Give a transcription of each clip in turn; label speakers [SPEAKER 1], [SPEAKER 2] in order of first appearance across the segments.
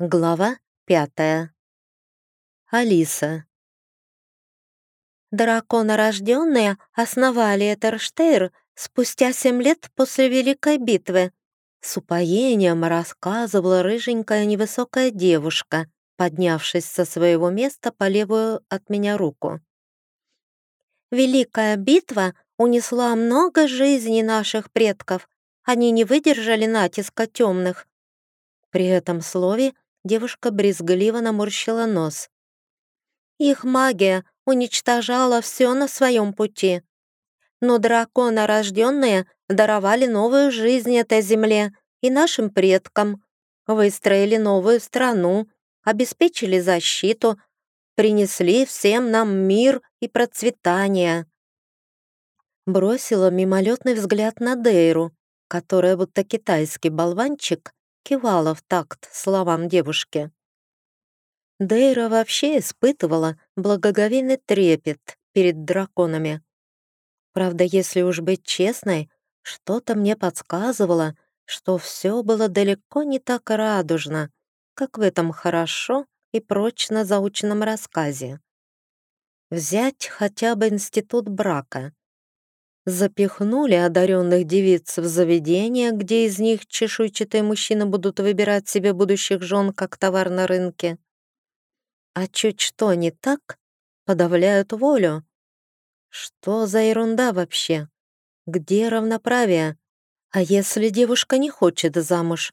[SPEAKER 1] Глава пятая. Алиса. Драконорожденные основали Этерштейр спустя семь лет после Великой битвы. С упоением рассказывала рыженькая невысокая девушка, поднявшись со своего места по левую от меня руку. Великая битва унесла много жизней наших предков. Они не выдержали натиска темных. При этом слове Девушка брезгливо наморщила нос. Их магия уничтожала все на своем пути. Но дракона рожденные даровали новую жизнь этой земле и нашим предкам, выстроили новую страну, обеспечили защиту, принесли всем нам мир и процветание. Бросила мимолетный взгляд на Дейру, которая будто китайский болванчик кивала в такт словам девушки. Дейра вообще испытывала благоговейный трепет перед драконами. Правда, если уж быть честной, что-то мне подсказывало, что все было далеко не так радужно, как в этом хорошо и прочно заученном рассказе. Взять хотя бы институт брака запихнули одаренных девиц в заведение, где из них чешуйчатые мужчины будут выбирать себе будущих жен как товар на рынке. А чуть что не так, подавляют волю. Что за ерунда вообще? Где равноправие? А если девушка не хочет замуж?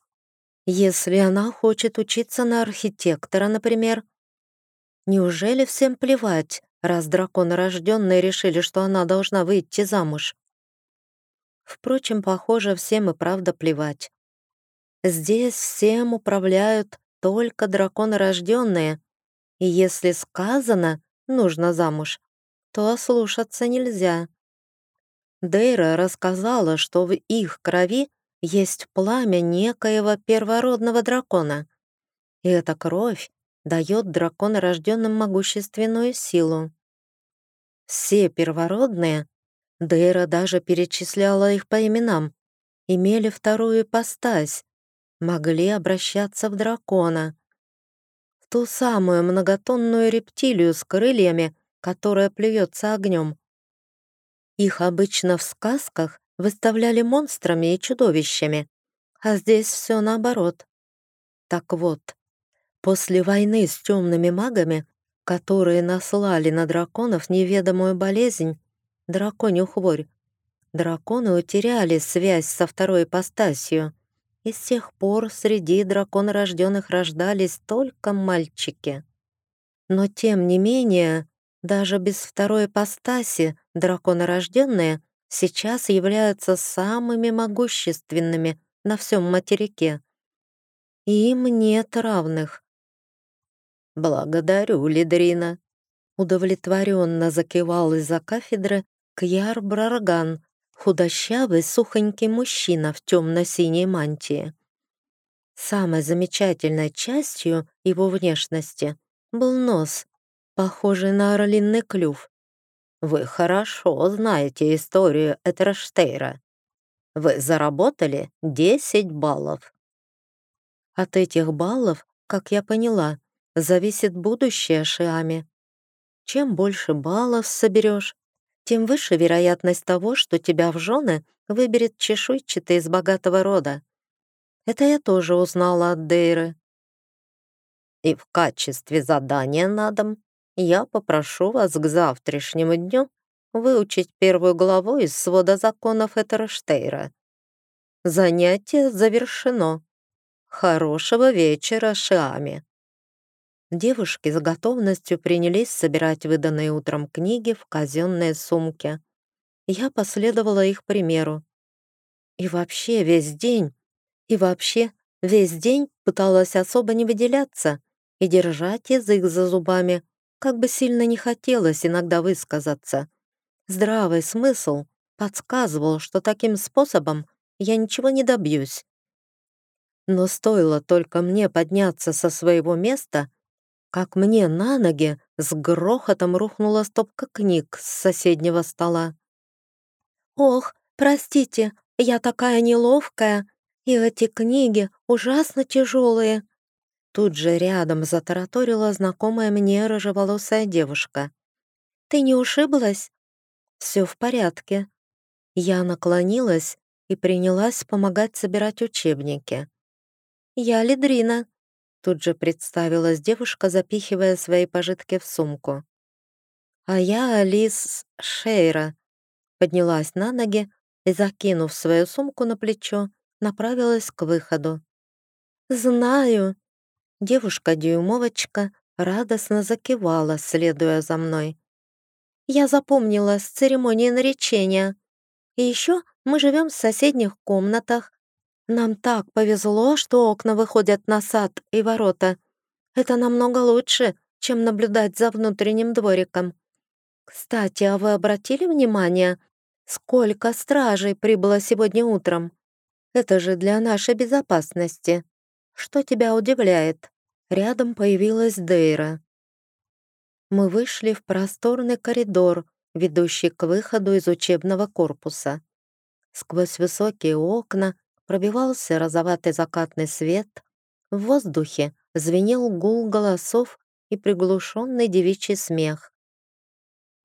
[SPEAKER 1] Если она хочет учиться на архитектора, например? Неужели всем плевать, раз драконорожденные решили, что она должна выйти замуж. Впрочем, похоже, всем и правда плевать. Здесь всем управляют только драконорожденные, и если сказано «нужно замуж», то ослушаться нельзя. Дейра рассказала, что в их крови есть пламя некоего первородного дракона, и эта кровь дает драконорожденным могущественную силу. Все первородные, Дейра даже перечисляла их по именам, имели вторую ипостась, могли обращаться в дракона. В ту самую многотонную рептилию с крыльями, которая плюется огнем. Их обычно в сказках выставляли монстрами и чудовищами, а здесь все наоборот. Так вот, После войны с темными магами, которые наслали на драконов неведомую болезнь, драконью хворь, драконы утеряли связь со второй ипостасью, и с тех пор среди драконорожденных рождались только мальчики. Но тем не менее, даже без второй ипостаси драконорожденные сейчас являются самыми могущественными на всем материке. И им нет равных. «Благодарю, Лидрина!» Удовлетворенно закивал из-за кафедры Кьяр Брарган, худощавый, сухонький мужчина в темно-синей мантии. Самой замечательной частью его внешности был нос, похожий на орлиный клюв. «Вы хорошо знаете историю Этраштейра. Вы заработали 10 баллов». От этих баллов, как я поняла, зависит будущее Шиами. Чем больше баллов соберешь, тем выше вероятность того, что тебя в жены выберет чешуйчатый из богатого рода. Это я тоже узнала от Дейры. И в качестве задания на дом я попрошу вас к завтрашнему дню выучить первую главу из свода законов Этерштейра. Занятие завершено. Хорошего вечера, Шиами. Девушки с готовностью принялись собирать выданные утром книги в казенные сумки. Я последовала их примеру. И вообще весь день, и вообще весь день пыталась особо не выделяться и держать язык за зубами, как бы сильно не хотелось иногда высказаться. Здравый смысл подсказывал, что таким способом я ничего не добьюсь. Но стоило только мне подняться со своего места — как мне на ноги с грохотом рухнула стопка книг с соседнего стола. «Ох, простите, я такая неловкая, и эти книги ужасно тяжелые», Тут же рядом затараторила знакомая мне рыжеволосая девушка. «Ты не ушиблась?» «Все в порядке». Я наклонилась и принялась помогать собирать учебники. «Я Лидрина», — тут же представилась девушка, запихивая свои пожитки в сумку. «А я Алис Шейра», — поднялась на ноги и, закинув свою сумку на плечо, направилась к выходу. «Знаю», Девушка-дюймовочка радостно закивала, следуя за мной. Я запомнила с церемонии наречения. И еще мы живем в соседних комнатах. Нам так повезло, что окна выходят на сад и ворота. Это намного лучше, чем наблюдать за внутренним двориком. Кстати, а вы обратили внимание, сколько стражей прибыло сегодня утром? Это же для нашей безопасности. Что тебя удивляет? Рядом появилась Дейра. Мы вышли в просторный коридор, ведущий к выходу из учебного корпуса. Сквозь высокие окна пробивался розоватый закатный свет. В воздухе звенел гул голосов и приглушенный девичий смех.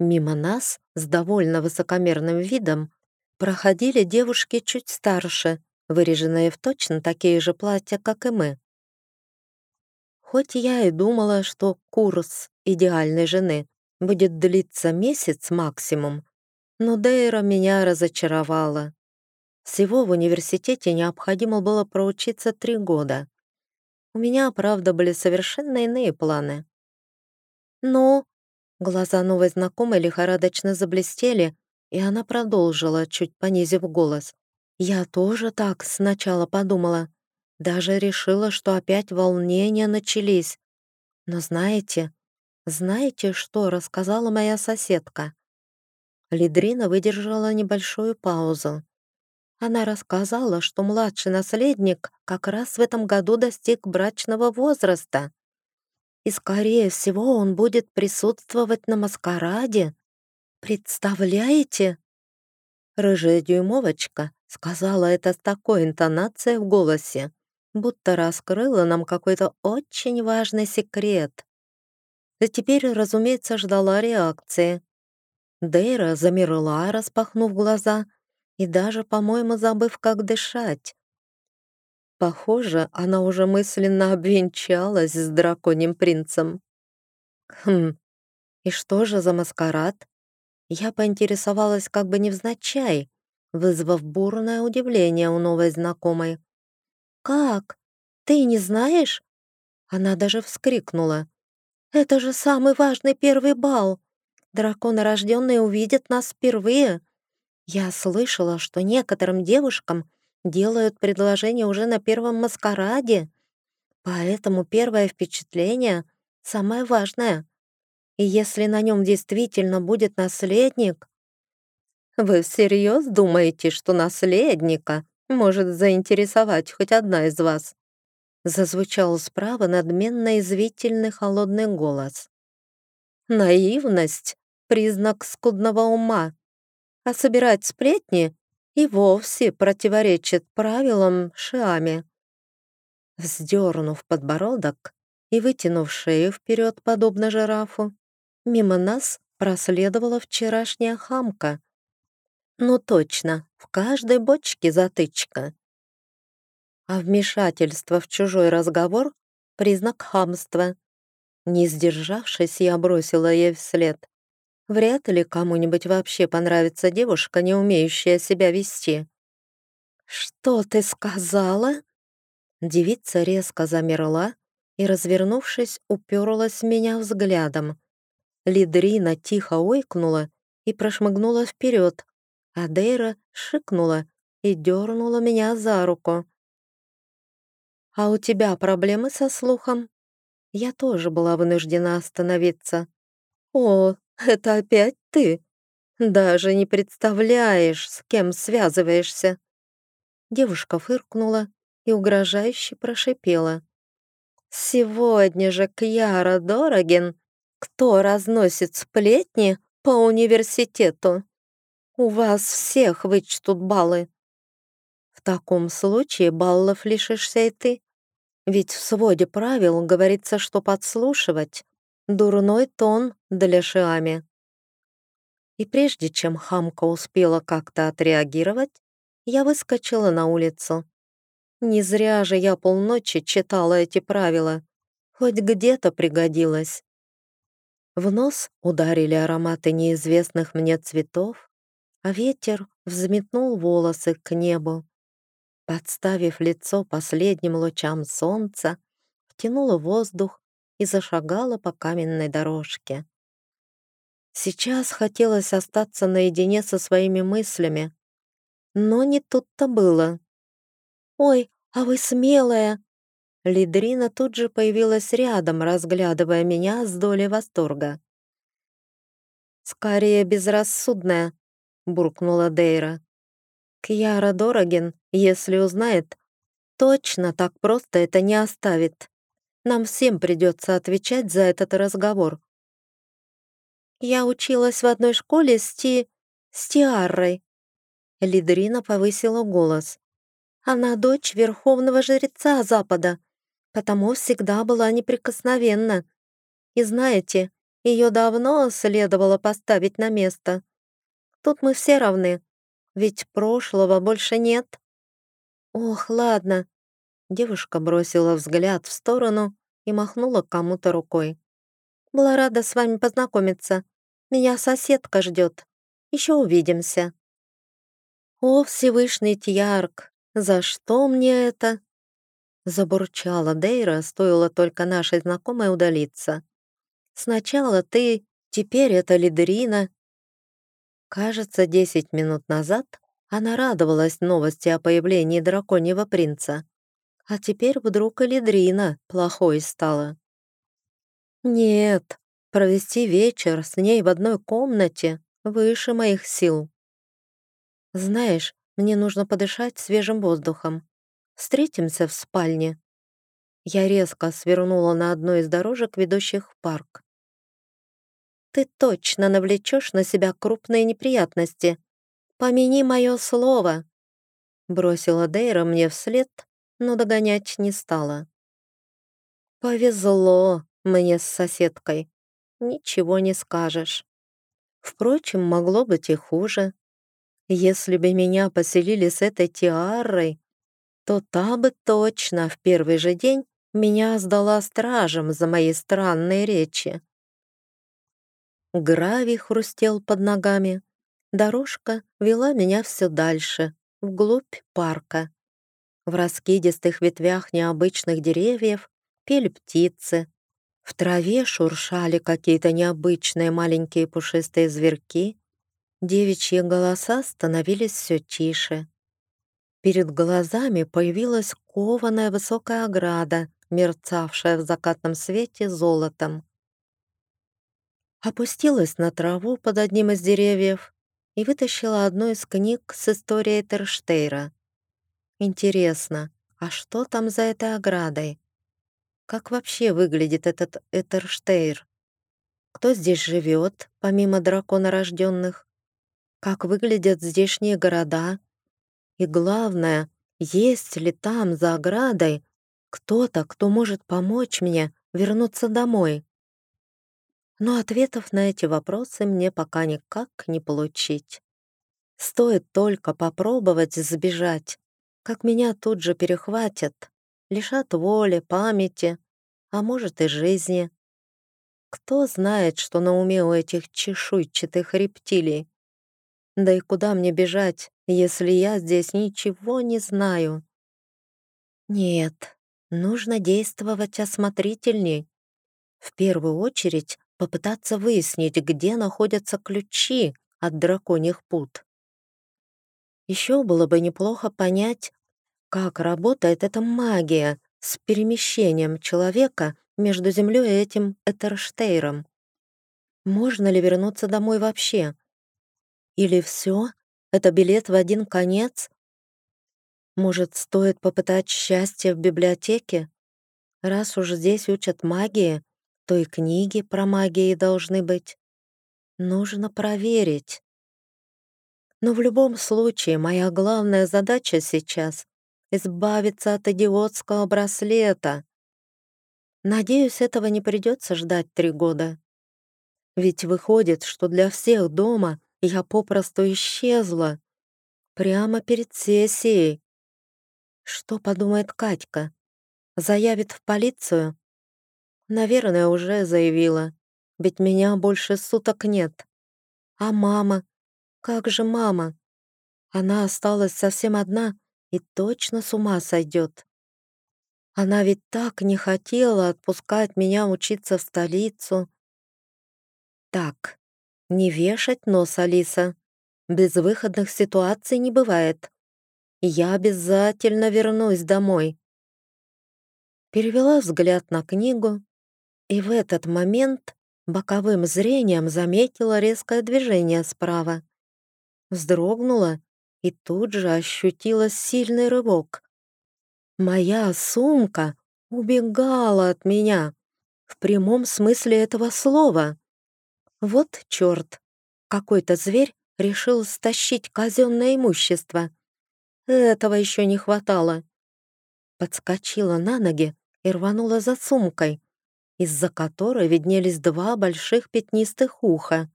[SPEAKER 1] Мимо нас, с довольно высокомерным видом, проходили девушки чуть старше, выреженные в точно такие же платья, как и мы. Хоть я и думала, что курс идеальной жены будет длиться месяц максимум, но Дейра меня разочаровала. Всего в университете необходимо было проучиться три года. У меня, правда, были совершенно иные планы. Но глаза новой знакомой лихорадочно заблестели, и она продолжила, чуть понизив голос. Я тоже так сначала подумала. Даже решила, что опять волнения начались. Но знаете, знаете, что рассказала моя соседка? Лидрина выдержала небольшую паузу. Она рассказала, что младший наследник как раз в этом году достиг брачного возраста. И, скорее всего, он будет присутствовать на маскараде. Представляете? Рыжая дюймовочка сказала это с такой интонацией в голосе, будто раскрыла нам какой-то очень важный секрет. И теперь, разумеется, ждала реакции. Дейра замерла, распахнув глаза, и даже, по-моему, забыв, как дышать. Похоже, она уже мысленно обвенчалась с драконьим принцем. Хм, и что же за маскарад? Я поинтересовалась как бы невзначай, вызвав бурное удивление у новой знакомой. «Как? Ты не знаешь?» Она даже вскрикнула. «Это же самый важный первый бал! Драконы рожденные увидят нас впервые!» Я слышала, что некоторым девушкам делают предложение уже на первом маскараде, поэтому первое впечатление самое важное. И если на нем действительно будет наследник... Вы всерьез думаете, что наследника может заинтересовать хоть одна из вас?» Зазвучал справа надменно извительный холодный голос. «Наивность — признак скудного ума, а собирать сплетни и вовсе противоречит правилам Шиами». Вздернув подбородок и вытянув шею вперед, подобно жирафу, мимо нас проследовала вчерашняя хамка, ну точно, в каждой бочке затычка. А вмешательство в чужой разговор — признак хамства. Не сдержавшись, я бросила ей вслед. Вряд ли кому-нибудь вообще понравится девушка, не умеющая себя вести. «Что ты сказала?» Девица резко замерла и, развернувшись, уперлась меня взглядом. Лидрина тихо ойкнула и прошмыгнула вперед, а Дейра шикнула и дернула меня за руку. «А у тебя проблемы со слухом?» Я тоже была вынуждена остановиться. «О, это опять ты? Даже не представляешь, с кем связываешься!» Девушка фыркнула и угрожающе прошипела. «Сегодня же Кьяра Дорогин, кто разносит сплетни по университету?» У вас всех вычтут баллы. В таком случае баллов лишишься и ты. Ведь в своде правил говорится, что подслушивать — дурной тон для Шиами. И прежде чем хамка успела как-то отреагировать, я выскочила на улицу. Не зря же я полночи читала эти правила. Хоть где-то пригодилось. В нос ударили ароматы неизвестных мне цветов, а ветер взметнул волосы к небу. Подставив лицо последним лучам солнца, втянула воздух и зашагала по каменной дорожке. Сейчас хотелось остаться наедине со своими мыслями, но не тут-то было. «Ой, а вы смелая!» Лидрина тут же появилась рядом, разглядывая меня с долей восторга. «Скорее безрассудная», — буркнула Дейра. Кьяра Дорогин, если узнает, точно так просто это не оставит. Нам всем придется отвечать за этот разговор. Я училась в одной школе с Ти... с Тиарой. Лидрина повысила голос. Она дочь верховного жреца Запада, потому всегда была неприкосновенна. И знаете, ее давно следовало поставить на место. Тут мы все равны, ведь прошлого больше нет. Ох, ладно. Девушка бросила взгляд в сторону и махнула кому-то рукой. Была рада с вами познакомиться. Меня соседка ждет. Еще увидимся. О, Всевышний Тьярк, за что мне это? Забурчала Дейра, стоило только нашей знакомой удалиться. Сначала ты, теперь это Лидерина, Кажется, десять минут назад она радовалась новости о появлении драконьего принца, а теперь вдруг и плохой стала. Нет, провести вечер с ней в одной комнате выше моих сил. Знаешь, мне нужно подышать свежим воздухом. Встретимся в спальне. Я резко свернула на одной из дорожек, ведущих в парк ты точно навлечешь на себя крупные неприятности. Помяни мое слово!» Бросила Дейра мне вслед, но догонять не стала. «Повезло мне с соседкой. Ничего не скажешь. Впрочем, могло быть и хуже. Если бы меня поселили с этой тиарой, то та бы точно в первый же день меня сдала стражам за мои странные речи. Гравий хрустел под ногами. Дорожка вела меня все дальше, вглубь парка. В раскидистых ветвях необычных деревьев пели птицы. В траве шуршали какие-то необычные маленькие пушистые зверьки. Девичьи голоса становились все тише. Перед глазами появилась кованая высокая ограда, мерцавшая в закатном свете золотом опустилась на траву под одним из деревьев и вытащила одну из книг с историей Терштейра. Интересно, а что там за этой оградой? Как вообще выглядит этот Этерштейр? Кто здесь живет, помимо драконорожденных? Как выглядят здешние города? И главное, есть ли там, за оградой, кто-то, кто может помочь мне вернуться домой? но ответов на эти вопросы мне пока никак не получить. Стоит только попробовать сбежать, как меня тут же перехватят, лишат воли, памяти, а может и жизни. Кто знает, что на уме у этих чешуйчатых рептилий? Да и куда мне бежать, если я здесь ничего не знаю? Нет, нужно действовать осмотрительней. В первую очередь попытаться выяснить, где находятся ключи от драконьих пут. Еще было бы неплохо понять, как работает эта магия с перемещением человека между Землей и этим Этерштейром. Можно ли вернуться домой вообще? Или все? Это билет в один конец? Может, стоит попытать счастье в библиотеке? Раз уж здесь учат магии, то и книги про магии должны быть. Нужно проверить. Но в любом случае моя главная задача сейчас избавиться от идиотского браслета. Надеюсь, этого не придется ждать три года. Ведь выходит, что для всех дома я попросту исчезла. Прямо перед сессией. Что подумает Катька? Заявит в полицию? Наверное, уже заявила. Ведь меня больше суток нет. А мама? Как же мама? Она осталась совсем одна и точно с ума сойдет. Она ведь так не хотела отпускать меня учиться в столицу. Так, не вешать нос, Алиса. Безвыходных ситуаций не бывает. Я обязательно вернусь домой. Перевела взгляд на книгу, и в этот момент боковым зрением заметила резкое движение справа. Вздрогнула и тут же ощутила сильный рывок. Моя сумка убегала от меня, в прямом смысле этого слова. Вот черт, какой-то зверь решил стащить казенное имущество. Этого еще не хватало. Подскочила на ноги и рванула за сумкой, из-за которой виднелись два больших пятнистых уха.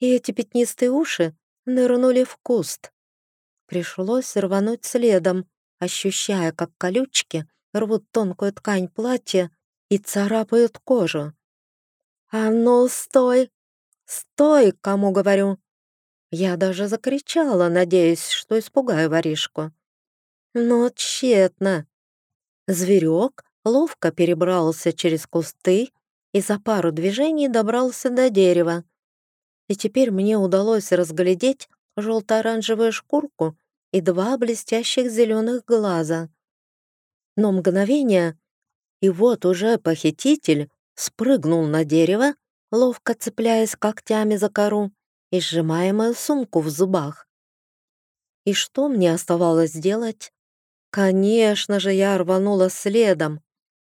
[SPEAKER 1] И эти пятнистые уши нырнули в куст. Пришлось рвануть следом, ощущая, как колючки рвут тонкую ткань платья и царапают кожу. «А ну, стой! Стой, кому говорю!» Я даже закричала, надеясь, что испугаю воришку. Но тщетно. Зверек ловко перебрался через кусты и за пару движений добрался до дерева. И теперь мне удалось разглядеть желто-оранжевую шкурку и два блестящих зеленых глаза. Но мгновение, и вот уже похититель спрыгнул на дерево, ловко цепляясь когтями за кору и сжимая мою сумку в зубах. И что мне оставалось делать? Конечно же, я рванула следом,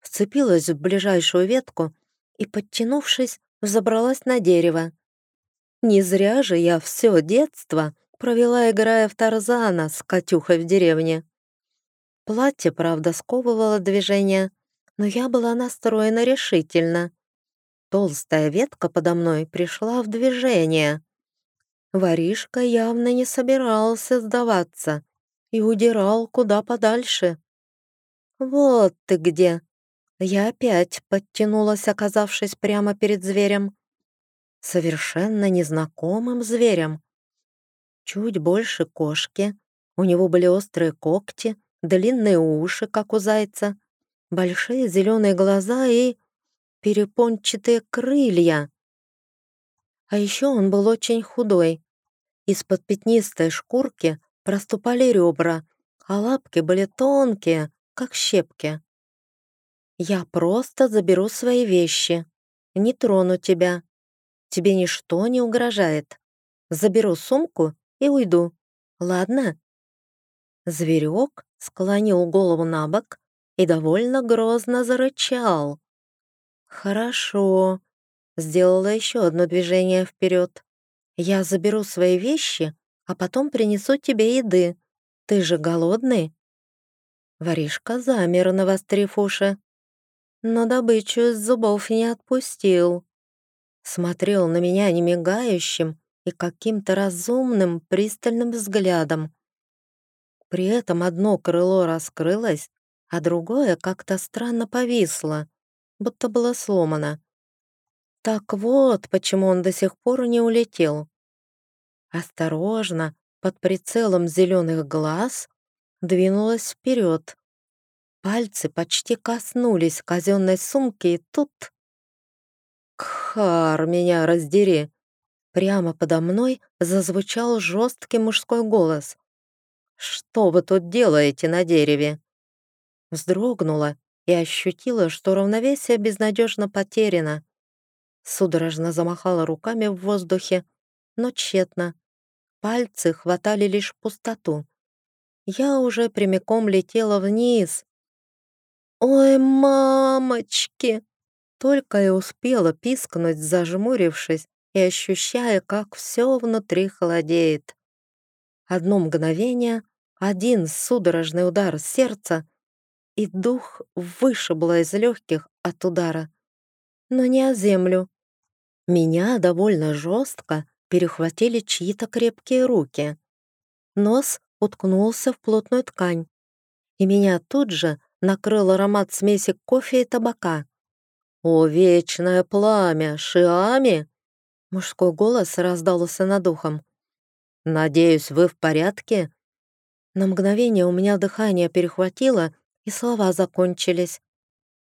[SPEAKER 1] вцепилась в ближайшую ветку и, подтянувшись, забралась на дерево. Не зря же я все детство провела, играя в Тарзана с Катюхой в деревне. Платье, правда, сковывало движение, но я была настроена решительно. Толстая ветка подо мной пришла в движение. Воришка явно не собирался сдаваться и удирал куда подальше. «Вот ты где!» Я опять подтянулась, оказавшись прямо перед зверем. Совершенно незнакомым зверем. Чуть больше кошки, у него были острые когти, длинные уши, как у зайца, большие зеленые глаза и перепончатые крылья. А еще он был очень худой. Из-под пятнистой шкурки проступали ребра, а лапки были тонкие, как щепки. «Я просто заберу свои вещи. Не трону тебя. Тебе ничто не угрожает. Заберу сумку и уйду. Ладно?» Зверек склонил голову на бок и довольно грозно зарычал. «Хорошо», — сделала еще одно движение вперед. «Я заберу свои вещи, а потом принесу тебе еды. Ты же голодный?» Воришка замер, навострив уши, но добычу из зубов не отпустил. Смотрел на меня немигающим, и каким-то разумным, пристальным взглядом. При этом одно крыло раскрылось, а другое как-то странно повисло, будто было сломано. Так вот, почему он до сих пор не улетел. Осторожно, под прицелом зеленых глаз, двинулась вперед. Пальцы почти коснулись казенной сумки, и тут... «Кхар, меня раздери!» Прямо подо мной зазвучал жесткий мужской голос. «Что вы тут делаете на дереве?» Вздрогнула и ощутила, что равновесие безнадежно потеряно. Судорожно замахала руками в воздухе, но тщетно. Пальцы хватали лишь пустоту. Я уже прямиком летела вниз. «Ой, мамочки!» Только и успела пискнуть, зажмурившись, и ощущая, как все внутри холодеет. Одно мгновение, один судорожный удар сердца, и дух вышибло из легких от удара. Но не о землю. Меня довольно жестко перехватили чьи-то крепкие руки. Нос уткнулся в плотную ткань, и меня тут же накрыл аромат смеси кофе и табака. «О, вечное пламя! Шиами!» Мужской голос раздался над ухом. «Надеюсь, вы в порядке?» На мгновение у меня дыхание перехватило, и слова закончились.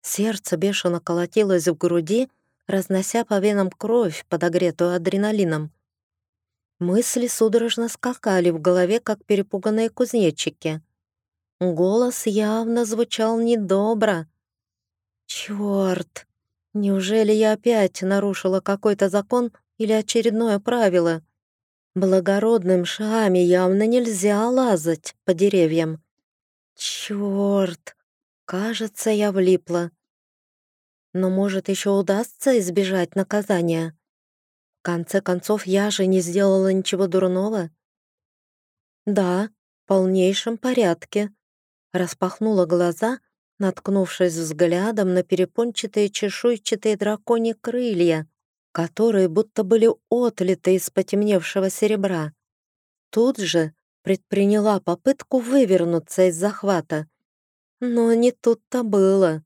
[SPEAKER 1] Сердце бешено колотилось в груди, разнося по венам кровь, подогретую адреналином. Мысли судорожно скакали в голове, как перепуганные кузнечики. Голос явно звучал недобро. «Чёрт! Неужели я опять нарушила какой-то закон или очередное правило? Благородным шами явно нельзя лазать по деревьям. Чёрт! Кажется, я влипла. Но, может, еще удастся избежать наказания? В конце концов, я же не сделала ничего дурного. Да, в полнейшем порядке. Распахнула глаза наткнувшись взглядом на перепончатые чешуйчатые драконьи крылья, которые будто были отлиты из потемневшего серебра. Тут же предприняла попытку вывернуться из захвата. Но не тут-то было.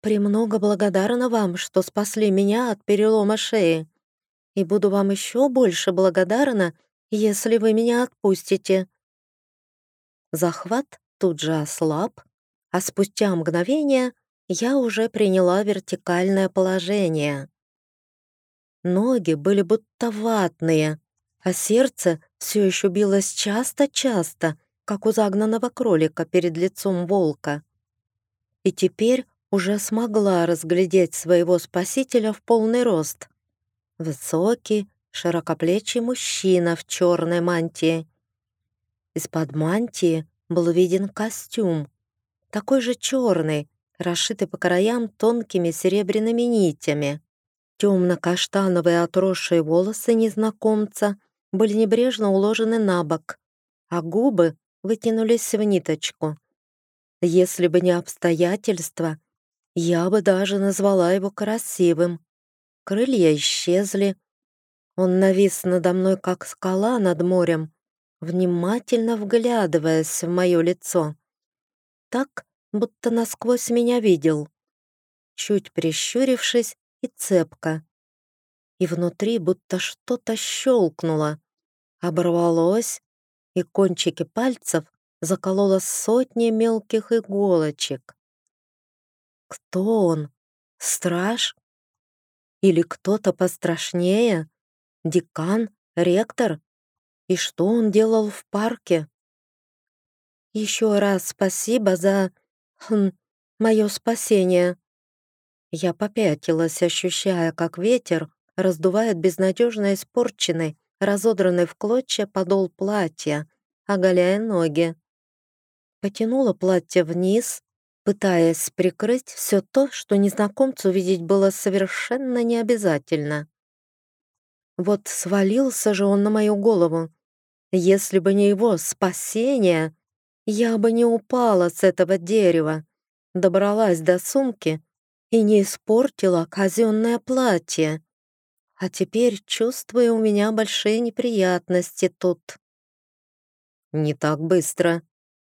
[SPEAKER 1] «Премного благодарна вам, что спасли меня от перелома шеи, и буду вам еще больше благодарна, если вы меня отпустите». Захват тут же ослаб, а спустя мгновение я уже приняла вертикальное положение. Ноги были будто ватные, а сердце все еще билось часто-часто, как у загнанного кролика перед лицом волка. И теперь уже смогла разглядеть своего спасителя в полный рост. Высокий, широкоплечий мужчина в черной мантии. Из-под мантии был виден костюм, такой же черный, расшитый по краям тонкими серебряными нитями. Темно-каштановые отросшие волосы незнакомца были небрежно уложены на бок, а губы вытянулись в ниточку. Если бы не обстоятельства, я бы даже назвала его красивым. Крылья исчезли. Он навис надо мной, как скала над морем, внимательно вглядываясь в мое лицо так, будто насквозь меня видел. Чуть прищурившись и цепко. И внутри будто что-то щелкнуло, оборвалось, и кончики пальцев закололо сотни мелких иголочек. Кто он? Страж? Или кто-то пострашнее? Декан? Ректор? И что он делал в парке? Еще раз спасибо за... Хм, мое спасение». Я попятилась, ощущая, как ветер раздувает безнадежно испорченный, разодранный в клочья подол платья, оголяя ноги. Потянула платье вниз, пытаясь прикрыть все то, что незнакомцу видеть было совершенно необязательно. Вот свалился же он на мою голову. Если бы не его спасение, я бы не упала с этого дерева, добралась до сумки и не испортила казенное платье. А теперь чувствую у меня большие неприятности тут. Не так быстро.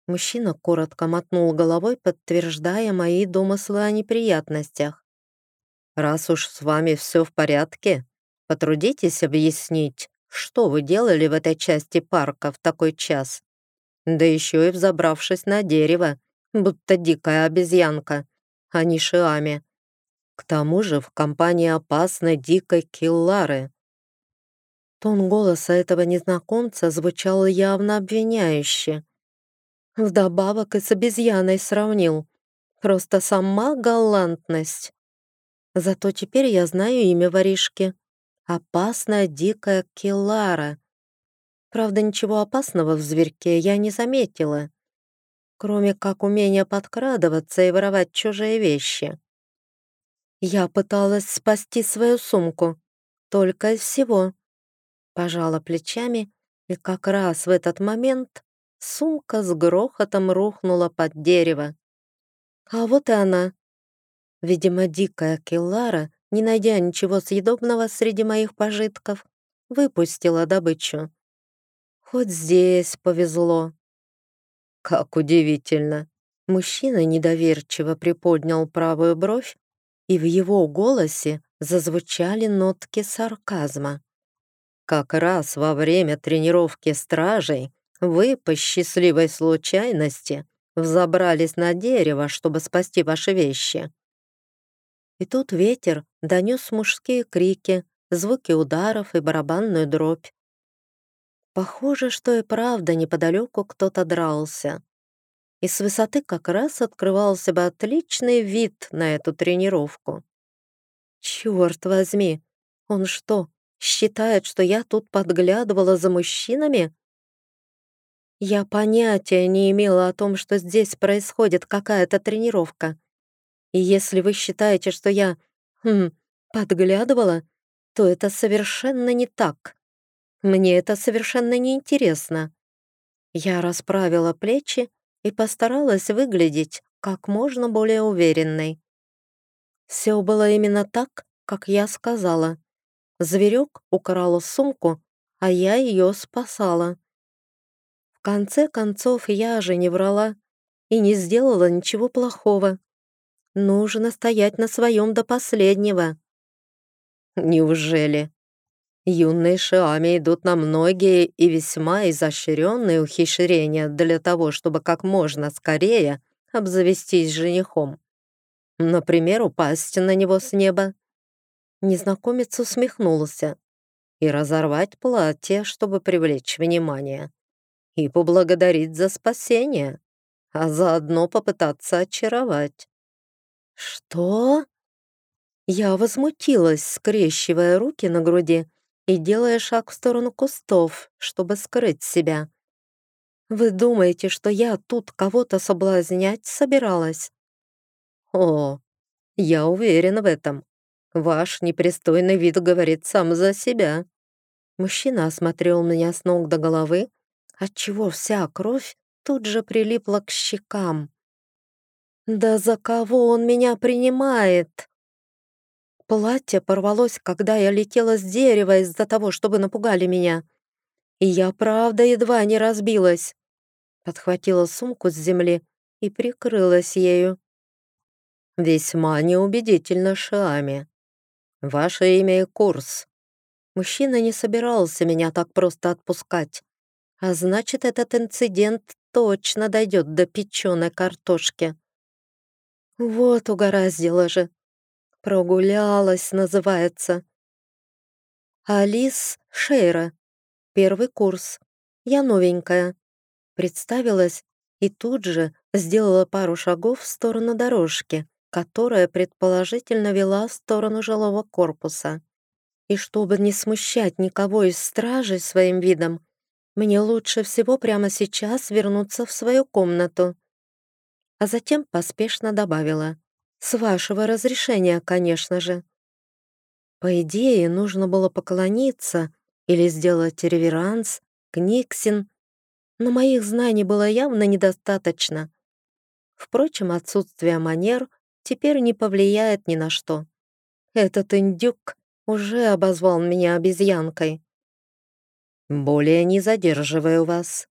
[SPEAKER 1] Мужчина коротко мотнул головой, подтверждая мои домыслы о неприятностях. «Раз уж с вами все в порядке, потрудитесь объяснить, что вы делали в этой части парка в такой час?» Да еще и взобравшись на дерево, будто дикая обезьянка, а не шиами. К тому же в компании опасной дикой киллары. Тон голоса этого незнакомца звучал явно обвиняюще. Вдобавок и с обезьяной сравнил. Просто сама галантность. Зато теперь я знаю имя воришки. Опасная дикая Киллара. Правда, ничего опасного в зверьке я не заметила, кроме как умения подкрадываться и воровать чужие вещи. Я пыталась спасти свою сумку, только из всего. Пожала плечами, и как раз в этот момент сумка с грохотом рухнула под дерево. А вот и она. Видимо, дикая Келлара, не найдя ничего съедобного среди моих пожитков, выпустила добычу. Хоть здесь повезло. Как удивительно. Мужчина недоверчиво приподнял правую бровь, и в его голосе зазвучали нотки сарказма. Как раз во время тренировки стражей вы по счастливой случайности взобрались на дерево, чтобы спасти ваши вещи. И тут ветер донес мужские крики, звуки ударов и барабанную дробь. Похоже, что и правда неподалеку кто-то дрался. И с высоты как раз открывался бы отличный вид на эту тренировку. Черт возьми, он что, Считает, что я тут подглядывала за мужчинами? Я понятия не имела о том, что здесь происходит какая-то тренировка. И если вы считаете, что я, хм, подглядывала, то это совершенно не так. Мне это совершенно не интересно. Я расправила плечи и постаралась выглядеть как можно более уверенной. Все было именно так, как я сказала. Зверек украл сумку, а я ее спасала. В конце концов, я же не врала и не сделала ничего плохого. Нужно стоять на своем до последнего. Неужели? Юные шиами идут на многие и весьма изощренные ухищрения для того, чтобы как можно скорее обзавестись женихом. Например, упасть на него с неба Незнакомец усмехнулся. И разорвать платье, чтобы привлечь внимание. И поблагодарить за спасение, а заодно попытаться очаровать. «Что?» Я возмутилась, скрещивая руки на груди и делая шаг в сторону кустов, чтобы скрыть себя. «Вы думаете, что я тут кого-то соблазнять собиралась?» «О, я уверена в этом. Ваш непристойный вид говорит сам за себя». Мужчина осмотрел меня с ног до головы, отчего вся кровь тут же прилипла к щекам. «Да за кого он меня принимает?» Платье порвалось, когда я летела с дерева из-за того, чтобы напугали меня. И я правда едва не разбилась. Подхватила сумку с земли и прикрылась ею. Весьма неубедительно Шиами. Ваше имя и курс. Мужчина не собирался меня так просто отпускать. А значит, этот инцидент точно дойдет до печеной картошки. Вот угораздило же. Прогулялась, называется. Алис Шейра. Первый курс. Я новенькая. Представилась и тут же сделала пару шагов в сторону дорожки которая предположительно вела в сторону жилого корпуса. И чтобы не смущать никого из стражей своим видом, мне лучше всего прямо сейчас вернуться в свою комнату. А затем поспешно добавила. С вашего разрешения, конечно же. По идее, нужно было поклониться или сделать реверанс, книгсин, но моих знаний было явно недостаточно. Впрочем, отсутствие манер теперь не повлияет ни на что. Этот индюк уже обозвал меня обезьянкой. «Более не задерживаю вас».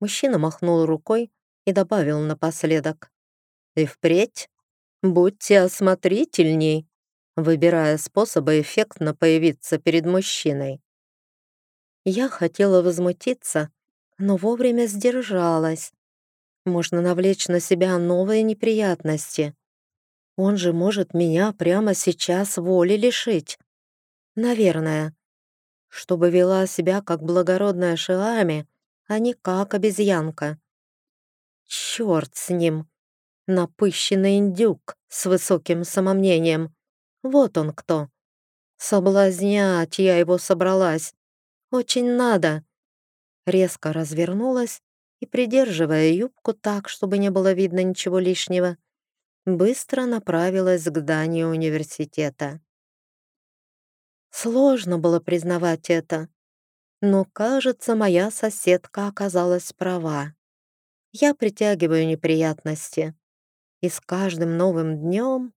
[SPEAKER 1] Мужчина махнул рукой и добавил напоследок. «И впредь будьте осмотрительней, выбирая способы эффектно появиться перед мужчиной». Я хотела возмутиться, но вовремя сдержалась. Можно навлечь на себя новые неприятности. Он же может меня прямо сейчас воли лишить. Наверное. Чтобы вела себя как благородная Шиами, а не как обезьянка. Черт с ним. Напыщенный индюк с высоким самомнением. Вот он кто. Соблазнять я его собралась. Очень надо. Резко развернулась и, придерживая юбку так, чтобы не было видно ничего лишнего, быстро направилась к зданию университета. Сложно было признавать это, но, кажется, моя соседка оказалась права. я притягиваю неприятности. И с каждым новым днем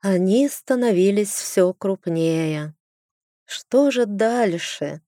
[SPEAKER 1] они становились все крупнее. Что же дальше?